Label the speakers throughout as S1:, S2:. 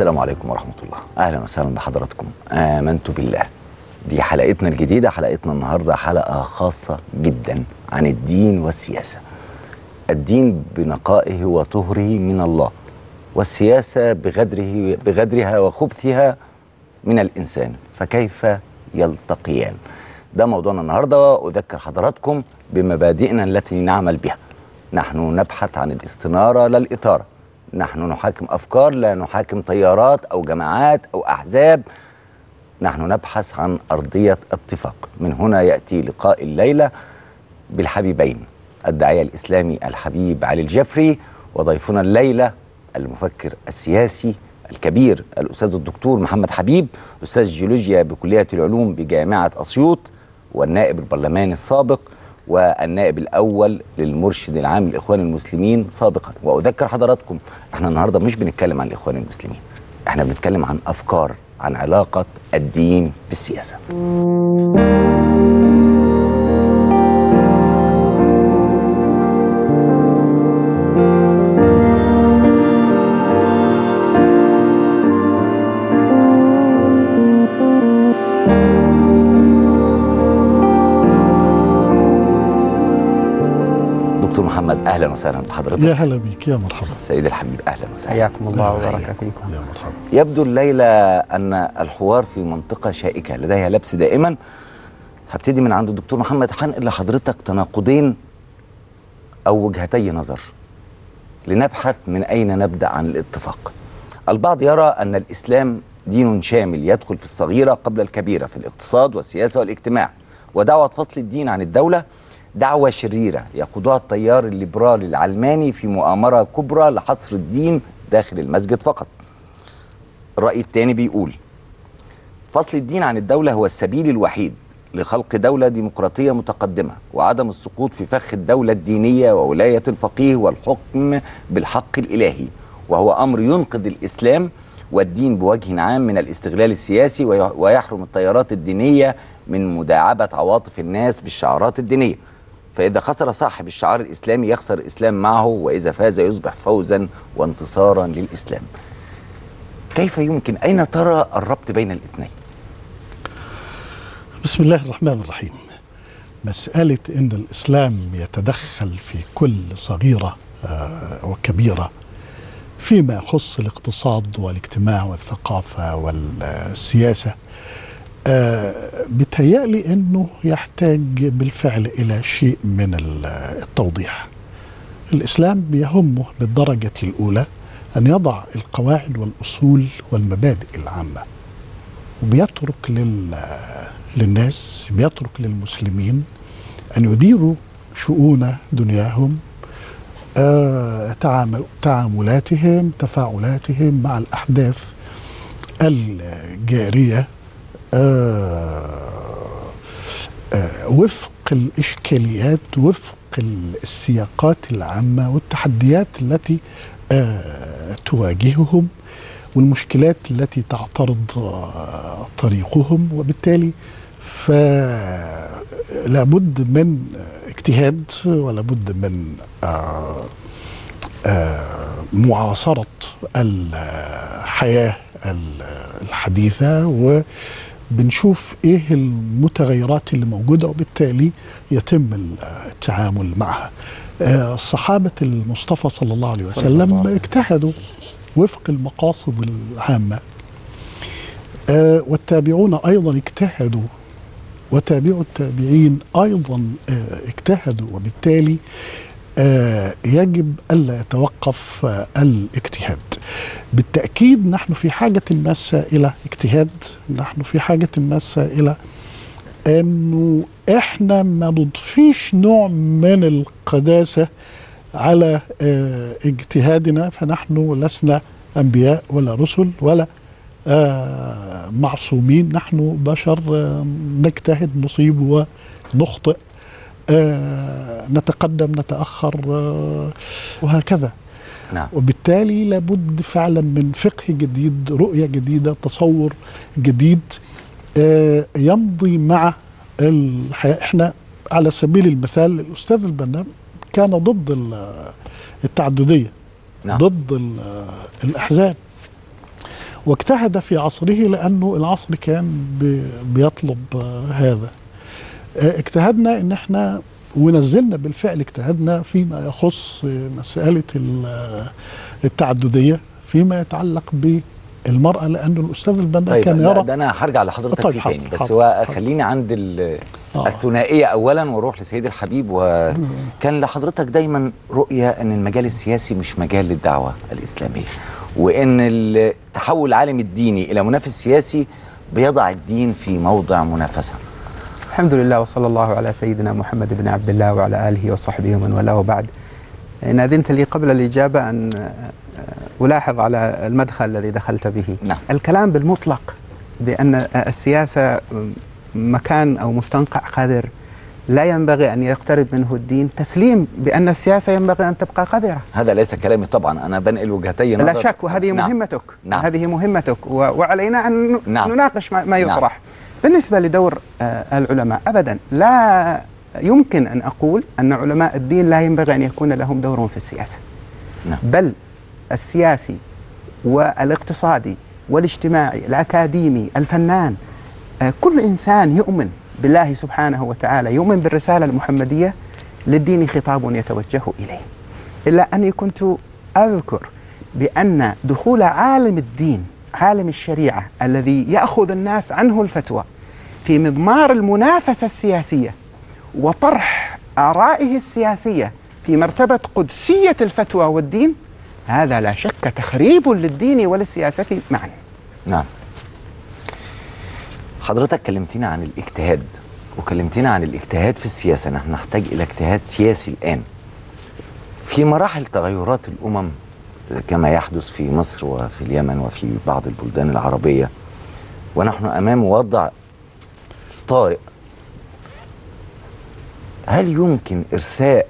S1: السلام عليكم ورحمة الله. أهلا وسهلا بحضراتكم. آمنت بالله. دي حلقتنا الجديدة حلقتنا النهاردة حلقة خاصة جدا عن الدين والسياسة. الدين بنقائه وطهره من الله والسياسة بغدره بغدرها وخبثها من الإنسان. فكيف يلتقيان؟ ده موضوعنا النهاردة أذكر حضراتكم بمبادئنا التي نعمل بها. نحن نبحث عن الاستنارة لا الإثارة نحن نحاكم أفكار لا نحاكم تيارات أو جماعات أو أحزاب. نحن نبحث عن أرضية اتفاق. من هنا يأتي لقاء الليلة بالحبيبين. الداعية الإسلامي الحبيب علي الجفري وضيفنا الليلة المفكر السياسي الكبير الأستاذ الدكتور محمد حبيب أستاذ جيولوجيا بكلية العلوم بجامعة أسيوط والنائب البرلماني السابق والنائب الأول للمرشد العام للإخوان المسلمين سابقا. وأذكر حضراتكم إحنا النهاردة مش بنتكلم عن الإخوان المسلمين إحنا بنتكلم عن أفكار عن علاقة الدين بالسياسة. محمد أهلا وسهلا. بحضرتك
S2: يا هلا بيك يا مرحبا.
S1: سيد الحبيب أهلا وسهلا.
S3: حياكم الله وبارك. فيكم
S2: يا مرحبا.
S1: يبدو الليلة أن الحوار في منطقة شائكة لديها لبس دائما. هبتدي من عند الدكتور محمد هنقل لحضرتك تناقضين أو وجهتي نظر. لنبحث من أين نبدأ عن الاتفاق. البعض يرى أن الإسلام دين شامل يدخل في الصغيرة قبل الكبيرة في الاقتصاد والسياسة والاجتماع ودعوة فصل الدين عن الدولة دعوة شريرة يقودها التيار الليبرالي العلماني في مؤامرة كبرى لحصر الدين داخل المسجد فقط. الرأي الثاني بيقول فصل الدين عن الدولة هو السبيل الوحيد لخلق دولة ديمقراطية متقدمة وعدم السقوط في فخ الدولة الدينية وولاية الفقيه والحكم بالحق الإلهي وهو أمر ينقذ الإسلام والدين بوجه عام من الاستغلال السياسي وي- ويحرم التيارات الدينية من مداعبة عواطف الناس بالشعارات الدينية. فإذا خسر صاحب الشعار الإسلامي يخسر الإسلام معه وإذا فاز يصبح فوزا وانتصارا للإسلام. كيف يمكن؟ أين ترى الربط بين الاثنين؟
S2: بسم الله الرحمن الرحيم. مسألة أن الإسلام يتدخل في كل صغيرة آه، وكبيرة فيما يخص الاقتصاد والاجتماع والثقافة والسياسة آه، بتهيألي أنه يحتاج بالفعل إلى شيء من ال- التوضيح. الإسلام بيهمه بالدرجة الأولى أن يضع القواعد والأصول والمبادئ العامة وبيترك لل للناس بيترك للمسلمين أن يديروا شؤون دنياهم آه، تعامل تعاملاتهم تفاعلاتهم مع الأحداث الجارية وفق الإشكاليات وفق السياقات العامة والتحديات التي آه، تواجههم والمشكلات التي تعترض آه، طريقهم وبالتالي فلا بد من اجتهاد ولا بد من آه، آه، معاصرة الحياة الحديثة وبنشوف إيه المتغيرات اللي موجودة وبالتالي يتم التعامل معها. آه، صحابة المصطفى صلى الله عليه وسلم. اجتهدوا وفق المقاصد العامة. آه، والتابعون أيضا اجتهدوا وتابعوا التابعين أيضا آه، اجتهدوا وبالتالي يجب ألا يتوقف الاجتهاد. بالتأكيد نحن في حاجة ماسة إلى اجتهاد نحن في حاجة ماسة إلى أنه إحنا ما نضفيش نوع من القداسة على آه، اجتهادنا فنحن لسنا أنبياء ولا رسل ولا آه، معصومين نحن بشر آه، نجتهد نصيب ونخطئ نتقدم نتأخر آه، وهكذا.
S1: نعم.
S2: وبالتالي لابد فعلا من فقه جديد رؤية جديدة تصور جديد آه، يمضي مع الحياة إحنا على سبيل المثال الأستاذ البنا كان ضد ال- التعددية
S1: نعم.
S2: ضد ال- الأحزاب. واجتهد في عصره لأنه العصر كان بي- بيطلب آه، هذا. آه، اجتهدنا إن إحنا ونزلنا بالفعل اجتهدنا فيما يخص مسألة ال- آه، التعددية فيما يتعلق بالمرأة لأنه الأستاذ البنا
S1: طيب
S2: كان يرى
S1: ده أنا هرجع لحضرتك
S2: طيب،
S1: فيه تاني بس
S2: حاضر،
S1: هو. خليني عند
S2: آه.
S1: الثنائية اولا وأروح لسيد الحبيب وكان لحضرتك دايما رؤية أن المجال السياسي مش مجال للدعوة الإسلامية وأن التحول العالم الديني إلى منافس سياسي بيضع الدين في موضع منافسة
S3: الحمد لله وصلى الله على سيدنا محمد بن عبد الله وعلى آله وصحبه ومن والاه وبعد إن أذنت لي قبل الإجابة أن آه، ألاحظ على المدخل الذي دخلت به
S1: نعم.
S3: الكلام بالمطلق بأن السياسة مكان أو مستنقع قذر لا ينبغي أن يقترب منه الدين تسليم بأن السياسة ينبغي أن تبقى قذرة
S1: هذا ليس كلامي طبعا أنا بنقل وجهتي نظر
S3: لا شك وهذه
S1: نعم.
S3: مهمتك
S1: نعم.
S3: هذه مهمتك وعلينا أن
S1: نعم.
S3: نناقش ما, ما
S1: نعم.
S3: بالنسبة لدور آه، العلماء أبدا لا يمكن أن أقول أن علماء الدين لا ينبغي أن يكون لهم دور في السياسة
S1: نعم.
S3: بل السياسي والاقتصادي والاجتماعي الأكاديمي الفنان آه، كل إنسان يؤمن بالله سبحانه وتعالى يؤمن بالرسالة المحمدية للدين خطاب يتوجه إليه إلا أني كنت أذكر بأن دخول عالم الدين عالم الشريعة الذي يأخذ الناس عنه الفتوى في مضمار المنافسة السياسية وطرح آرائه السياسية في مرتبة قدسية الفتوى والدين هذا لا شك تخريب للدين وللسياسة معا.
S1: نعم. حضرتك كلمتنا عن الاجتهاد وكلمتنا عن الاجتهاد في السياسة. نحن نحتاج إلى اجتهاد سياسي الآن. في مراحل تغيرات الأمم كما يحدث في مصر وفي اليمن وفي بعض البلدان العربية. ونحن أمام وضع طارئ. هل يمكن إرساء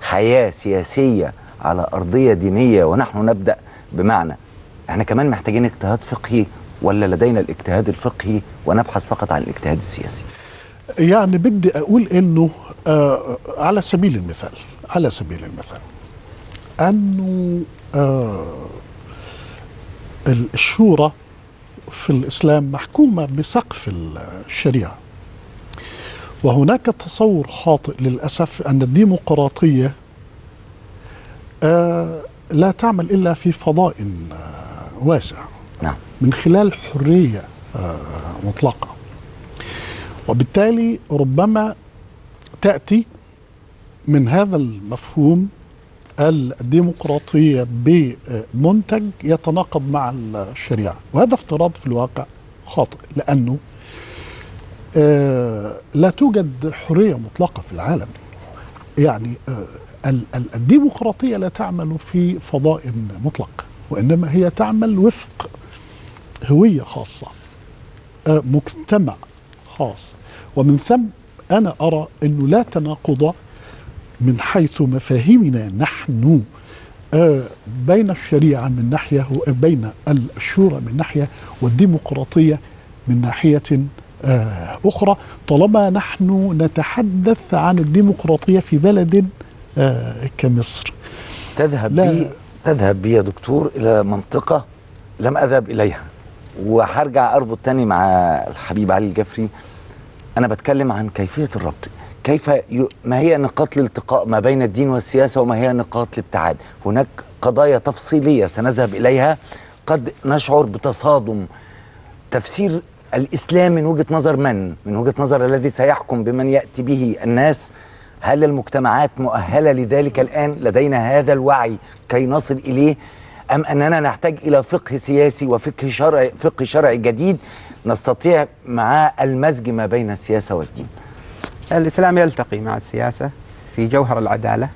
S1: حياة سياسية على أرضية دينية ونحن نبدأ بمعنى إحنا كمان محتاجين اجتهاد فقهي ولا لدينا الاجتهاد الفقهي ونبحث فقط عن الاجتهاد السياسي؟
S2: يعني بدي أقول إنه آه على سبيل المثال على سبيل المثال آه الشورى في الإسلام محكومة بسقف الشريعة. وهناك تصور خاطئ للأسف أن الديمقراطية آه لا تعمل إلا في فضاء آه واسع.
S1: نعم.
S2: من خلال حرية آه مطلقة. وبالتالي ربما تأتي من هذا المفهوم الديمقراطية بمنتج يتناقض مع الشريعة. وهذا افتراض في الواقع خاطئ لأنه آه لا توجد حرية مطلقة في العالم. يعني آه الديمقراطية لا تعمل في فضاء مطلق وإنما هي تعمل وفق هوية خاصة آه مجتمع خاص. ومن ثم أنا أرى إنه لا تناقض من حيث مفاهيمنا نحن آه بين الشريعة من ناحية وبين الشورى من ناحية والديمقراطية من ناحية آه أخرى. طالما نحن نتحدث عن الديمقراطية في بلد آه كمصر.
S1: تذهب. بي تذهب بي يا دكتور إلى منطقة لم أذهب إليها وهرجع أربط تاني مع الحبيب علي الجفري. أنا بتكلم عن كيفية الربط. كيف ي... ما هي نقاط الالتقاء ما بين الدين والسياسة وما هي نقاط الابتعاد؟ هناك قضايا تفصيلية سنذهب إليها. قد نشعر بتصادم. تفسير الإسلام من وجهة نظر من؟ من وجهة نظر الذي سيحكم بمن يأتي به الناس. هل المجتمعات مؤهلة لذلك الآن؟ لدينا هذا الوعي كي نصل إليه؟ أم أننا نحتاج إلى فقه سياسي وفقه شرعي فقه شرعي جديد نستطيع مع المزج ما بين السياسة والدين؟
S3: الإسلام يلتقي مع السياسة في جوهر العدالة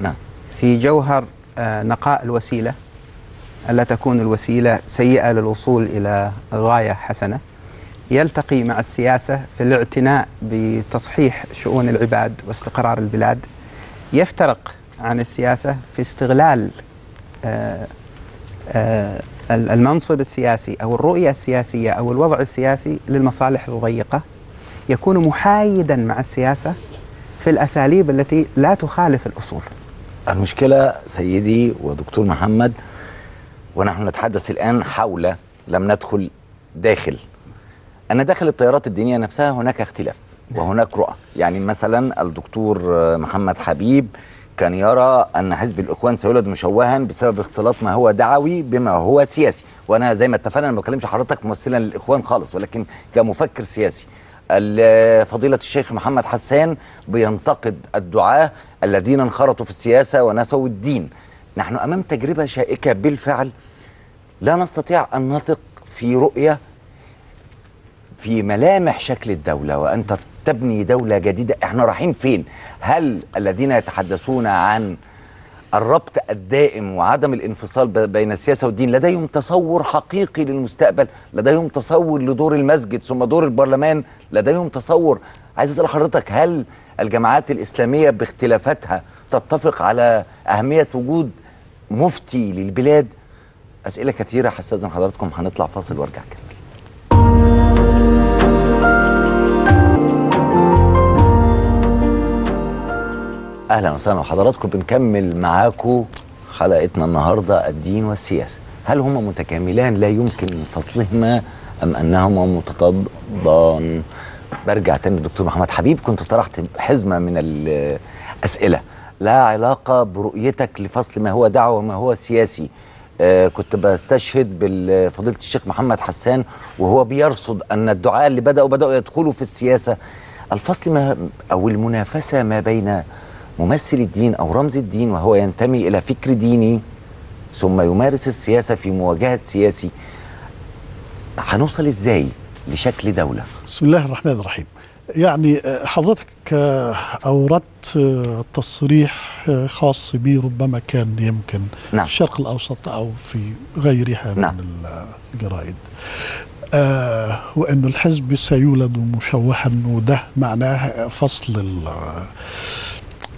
S1: نعم.
S3: في جوهر آه نقاء الوسيلة ألا تكون الوسيلة سيئة للوصول إلى غاية حسنة. يلتقي مع السياسة في الاعتناء بتصحيح شؤون العباد واستقرار البلاد. يفترق عن السياسة في استغلال آه آه المنصب السياسي أو الرؤية السياسية أو الوضع السياسي للمصالح الضيقة. يكون محايدا مع السياسة في الأساليب التي لا تخالف الأصول.
S1: المشكلة سيدي ودكتور محمد ونحن نتحدث الآن حول لم ندخل داخل. أنا داخل التيارات الدينية نفسها هناك اختلاف وهناك رؤى. يعني مثلا الدكتور محمد حبيب كان يرى أن حزب الإخوان سيولد مشوها بسبب اختلاط ما هو دعوي بما هو سياسي. وأنا زي ما اتفقنا أنا ما بكلمش حضرتك ممثلا للإخوان خالص ولكن كمفكر سياسي. فضيلة الشيخ محمد حسان بينتقد الدعاة الذين انخرطوا في السياسة ونسوا الدين. نحن أمام تجربة شائكة بالفعل. لا نستطيع أن نثق في رؤية في ملامح شكل الدولة وأنت تبني دولة جديدة. إحنا رايحين فين؟ هل الذين يتحدثون عن الربط الدائم وعدم الانفصال بين السياسة والدين لديهم تصور حقيقي للمستقبل لديهم تصور لدور المسجد ثم دور البرلمان لديهم تصور. عايز أسأل حضرتك هل الجماعات الإسلامية باختلافاتها تتفق على أهمية وجود مفتي للبلاد؟ أسئلة كثيرة هستأذن حضراتكم هنطلع فاصل وأرجع كده أهلا وسهلا. بحضراتكم بنكمل معاكم حلقتنا النهارده الدين والسياسة. هل هما متكاملان؟ لا يمكن فصلهما أم أنهما متضادان برجع تاني للدكتور محمد حبيب. كنت طرحت حزمة من الأسئلة. لا علاقة برؤيتك لفصل ما هو دعوة وما هو سياسي. آه كنت بستشهد بفضيله الشيخ محمد حسان وهو بيرصد أن الدعاء اللي بدأوا بدأوا يدخلوا في السياسة. الفصل ما أو المنافسة ما بين ممثل الدين أو رمز الدين وهو ينتمي إلى فكر ديني ثم يمارس السياسة في مواجهة سياسي هنوصل إزاي لشكل دولة
S2: بسم الله الرحمن الرحيم يعني آه، حضرتك أوردت آه، تصريح آه، خاص بي ربما كان يمكن
S1: نعم.
S2: في الشرق الأوسط أو في غيرها
S1: نعم.
S2: من ال- الجرائد آه وأن الحزب سيولد مشوها وده معناه فصل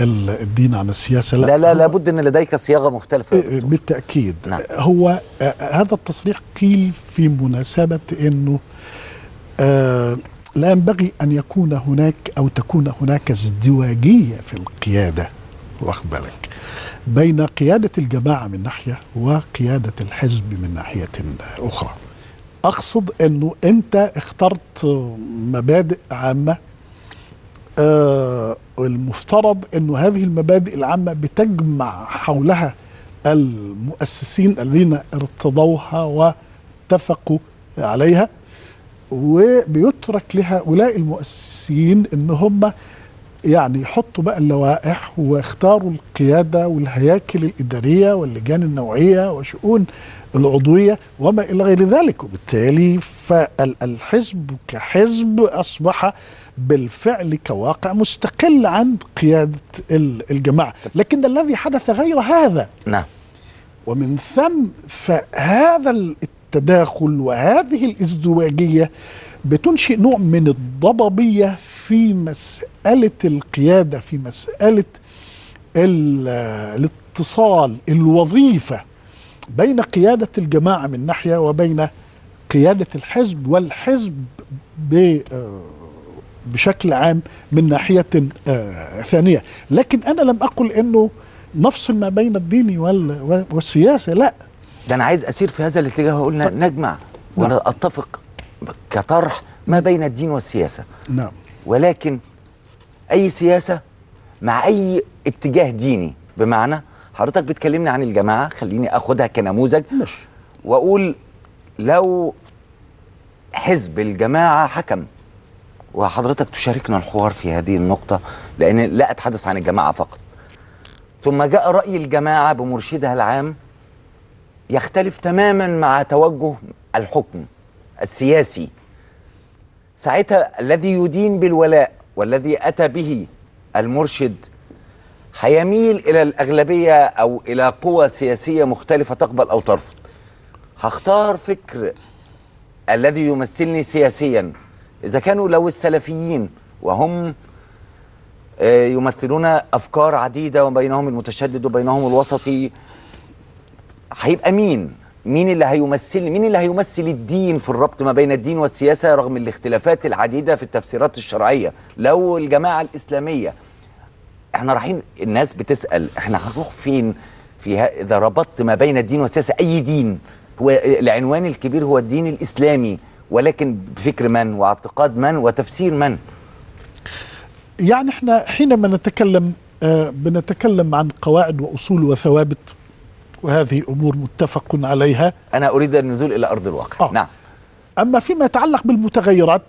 S2: الدين عن السياسة.
S1: لا لا
S2: هو-
S1: لابد إن لديك صياغة مختلفة.
S2: إيه، بالتأكيد.
S1: نعم.
S2: هو آه، هذا التصريح قيل في مناسبة أنه آه، لا ينبغي أن يكون هناك أو تكون هناك ازدواجية في القيادة. واخد بالك؟ بين قيادة الجماعة من ناحية وقيادة الحزب من ناحية أخرى. أقصد أنه أنت اخترت مبادئ عامة آه المفترض أنه هذه المبادئ العامة بتجمع حولها المؤسسين الذين ارتضوها واتفقوا عليها وبيترك لهؤلاء المؤسسين إن هم يعني يحطوا بقى اللوائح واختاروا القيادة والهياكل الإدارية واللجان النوعية وشؤون العضوية وما إلى غير ذلك. وبالتالي فالحزب كحزب أصبح بالفعل كواقع مستقل عن قيادة ال- الجماعة. لكن الذي حدث غير هذا.
S1: نعم.
S2: ومن ثم فهذا التداخل وهذه الازدواجية بتنشئ نوع من الضبابية في مسألة القيادة في مسألة ال- الاتصال الوظيفة بين قيادة الجماعة من ناحية وبين قيادة الحزب والحزب ب آه، بشكل عام من ناحية آه، ثانية. لكن أنا لم أقل إنه نفصل ما بين الدين وال- والسياسة لا.
S1: ده أنا عايز أسير في هذا الاتجاه وقلنا نجمع
S2: نعم.
S1: ونتفق كطرح ما بين الدين والسياسة.
S2: نعم.
S1: ولكن أي سياسة مع أي اتجاه ديني بمعنى حضرتك بتكلمني عن الجماعة خليني آخدها كنموذج
S2: ماشي.
S1: وأقول لو حزب الجماعة حكم وحضرتك تشاركنا الحوار في هذه النقطة لأن لا أتحدث عن الجماعة فقط. ثم جاء رأي الجماعة بمرشدها العام يختلف تماما مع توجه الحكم السياسي. ساعتها الذي يدين بالولاء والذي أتى به المرشد هيميل إلى الأغلبية أو إلى قوى سياسية مختلفة تقبل أو ترفض. هختار فكر الذي يمثلني سياسيا. إذا كانوا لو السلفيين وهم آه، يمثلون أفكار عديدة وبينهم المتشدد وبينهم الوسطي هيبقى مين؟ مين اللي هيمثل مين اللي هيمثل الدين في الربط ما بين الدين والسياسة رغم الاختلافات العديدة في التفسيرات الشرعية؟ لو الجماعة الإسلامية إحنا رايحين الناس بتسأل إحنا هنروح فين في إذا ربطت ما بين الدين والسياسة أي دين هو العنوان الكبير هو الدين الإسلامي ولكن بفكر من واعتقاد من وتفسير من؟
S2: يعني إحنا حينما نتكلم آه بنتكلم عن قواعد وأصول وثوابت وهذه أمور متفق عليها.
S1: أنا أريد النزول إلى أرض الواقع.
S2: آه.
S1: نعم.
S2: أما فيما يتعلق بالمتغيرات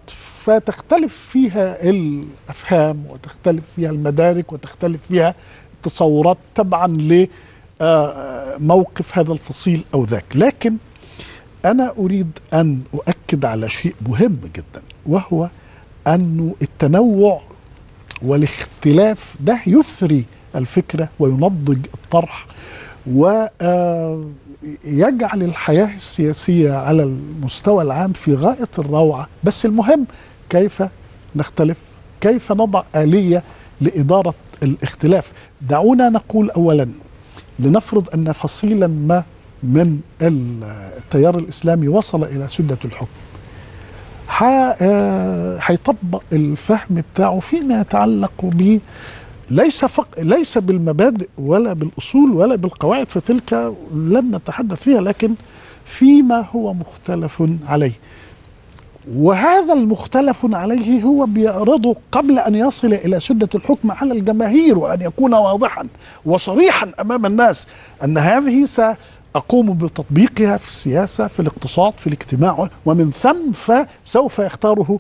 S2: فتختلف فيها الأفهام وتختلف فيها المدارك وتختلف فيها التصورات تبعا لموقف هذا الفصيل أو ذاك. لكن أنا أريد أن أؤكد على شيء مهم جدا وهو انه التنوع والاختلاف ده يثري الفكرة وينضج الطرح ويجعل الحياة السياسية على المستوى العام في غاية الروعة. بس المهم كيف نختلف؟ كيف نضع آلية لإدارة الاختلاف؟ دعونا نقول اولا لنفرض أن فصيلا ما من التيار الإسلامي وصل إلى سده الحكم. هيطبق الفهم بتاعه فيما يتعلق ب ليس فق... ليس بالمبادئ ولا بالأصول ولا بالقواعد فتلك لن نتحدث فيها لكن فيما هو مختلف عليه. وهذا المختلف عليه هو بيعرضه قبل أن يصل إلى سده الحكم على الجماهير وأن يكون واضحا وصريحا أمام الناس أن هذه ساقوم بتطبيقها في السياسة في الاقتصاد في الاجتماع ومن ثم فسوف يختاره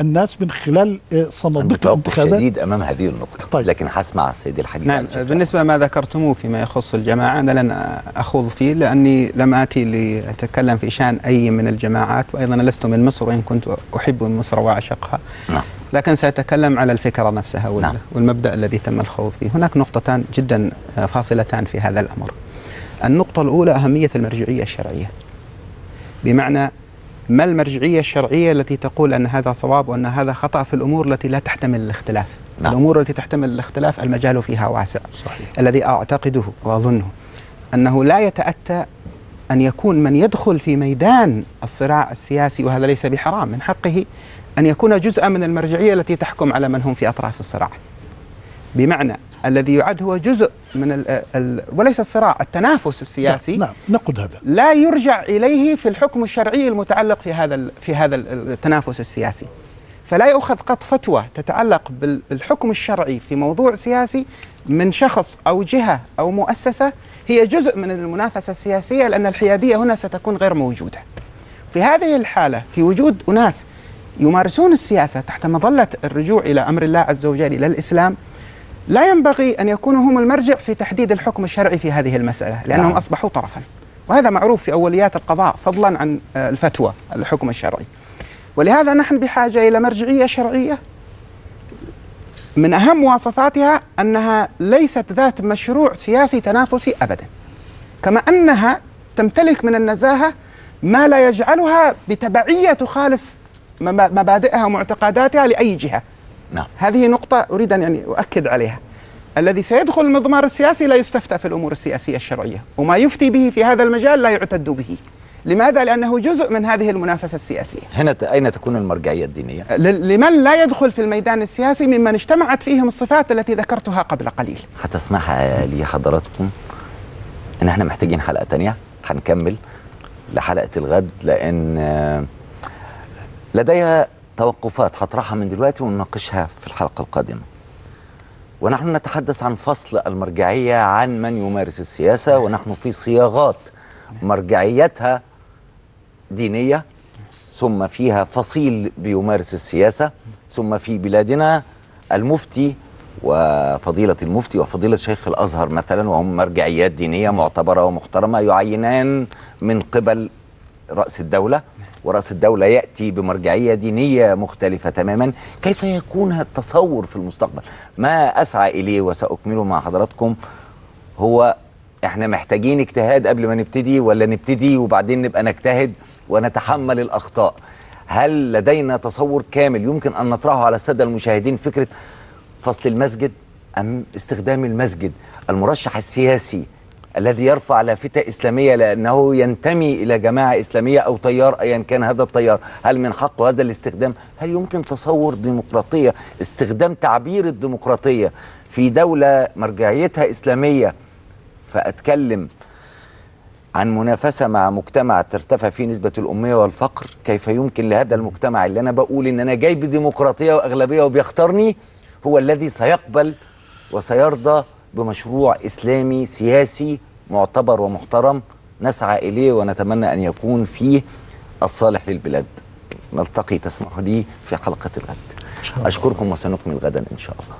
S2: الناس من خلال صناديق
S1: توقف
S2: الانتخابات
S1: شديد أمام هذه النقطة
S2: طيب.
S1: لكن هسمع السيد الحبيب
S3: نعم. بالنسبة ما ذكرتموه فيما يخص الجماعة أنا لن أخوض فيه لأني لم آتي لأتكلم في شأن أي من الجماعات وأيضا لست من مصر وإن كنت أحب مصر وأعشقها
S1: نعم.
S3: لكن سأتكلم على الفكرة نفسها
S1: نعم.
S3: والمبدأ الذي تم الخوض فيه هناك نقطتان جدا فاصلتان في هذا الأمر النقطة الأولى أهمية المرجعية الشرعية. بمعنى ما المرجعية الشرعية التي تقول أن هذا صواب وأن هذا خطأ في الأمور التي لا تحتمل الاختلاف؟
S1: نعم.
S3: الأمور التي تحتمل الاختلاف المجال فيها واسع.
S2: صحيح.
S3: الذي أعتقده وأظنه أنه لا يتأتى أن يكون من يدخل في ميدان الصراع السياسي وهذا ليس بحرام من حقه أن يكون جزءا من المرجعية التي تحكم على من هم في أطراف الصراع. بمعنى الذي يعد هو جزء من ال ال وليس الصراع التنافس السياسي
S2: نعم نقد هذا
S3: لا يرجع إليه في الحكم الشرعي المتعلق في هذا في هذا ال- التنافس السياسي. فلا يؤخذ قط فتوى تتعلق بال- بالحكم الشرعي في موضوع سياسي من شخص أو جهة أو مؤسسة هي جزء من المنافسة السياسية لأن الحيادية هنا ستكون غير موجودة. في هذه الحالة في وجود أناس يمارسون السياسة تحت مظلة الرجوع إلى أمر الله عز وجل إلى الإسلام لا ينبغي أن يكونوا هم المرجع في تحديد الحكم الشرعي في هذه المسألة لأنهم
S1: نعم.
S3: أصبحوا طرفا. وهذا معروف في أوليات القضاء فضلا عن آه، الفتوى الحكم الشرعي. ولهذا نحن بحاجة إلى مرجعية شرعية من أهم مواصفاتها أنها ليست ذات مشروع سياسي تنافسي ابدا. كما أنها تمتلك من النزاهة ما لا يجعلها بتبعية تخالف مبا- مبادئها ومعتقداتها لأي جهة.
S1: نعم.
S3: هذه نقطة أريد أن يعني أؤكد عليها. الذي سيدخل المضمار السياسي لا يستفتى في الأمور السياسية الشرعية وما يفتي به في هذا المجال لا يعتد به. لماذا؟ لأنه جزء من هذه المنافسة السياسية.
S1: هنا أين تكون المرجعية الدينية؟
S3: ل- لمن لا يدخل في الميدان السياسي ممن اجتمعت فيهم الصفات التي ذكرتها قبل قليل.
S1: هتسمح لي حضراتكم إن إحنا محتاجين حلقة تانية؟ هنكمل لحلقة الغد آه، لدي توقفات هطرحها من دلوقتي ونناقشها في الحلقة القادمة. ونحن نتحدث عن فصل المرجعية عن من يمارس السياسة ونحن في صياغات مرجعيتها دينية ثم فيها فصيل بيمارس السياسة ثم في بلادنا المفتي وفضيلة المفتي وفضيلة شيخ الأزهر مثلا وهم مرجعيات دينية معتبرة ومحترمة يعينان من قبل رأس الدولة. ورأس الدولة يأتي بمرجعية دينية مختلفة تماما. كيف يكون التصور في المستقبل؟ ما أسعى إليه وسأكمله مع حضراتكم هو إحنا محتاجين اجتهاد قبل ما نبتدي ولا نبتدي وبعدين نبقى نجتهد ونتحمل الأخطاء؟ هل لدينا تصور كامل يمكن أن نطرحه على السادة المشاهدين فكرة فصل المسجد أم استخدام المسجد المرشح السياسي الذي يرفع لافتة إسلامية لأنه ينتمي إلى جماعة إسلامية أو تيار أيا كان هذا التيار هل من حقه هذا الاستخدام؟ هل يمكن تصور ديمقراطية استخدام تعبير الديمقراطية في دولة مرجعيتها إسلامية؟ فأتكلم عن منافسة مع مجتمع ترتفع فيه نسبة الأمية والفقر. كيف يمكن لهذا المجتمع؟ اللي أنا بقول إن أنا جاي بديمقراطية وأغلبية وبيختارني هو الذي سيقبل وسيرضى بمشروع إسلامي سياسي معتبر ومحترم نسعى إليه ونتمنى أن يكون فيه الصالح للبلاد. نلتقي تسمح لي في حلقة الغد. أشكركم وسنكمل غدا إن شاء الله.